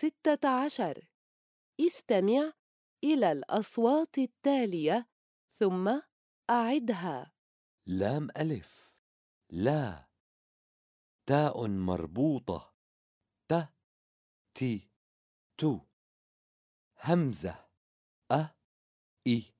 ستة عشر. استمع إلى الأصوات التالية ثم أعدها. لام ألف. لا. تاء مربوطة. ت. تي تو. همزة. أ. إي.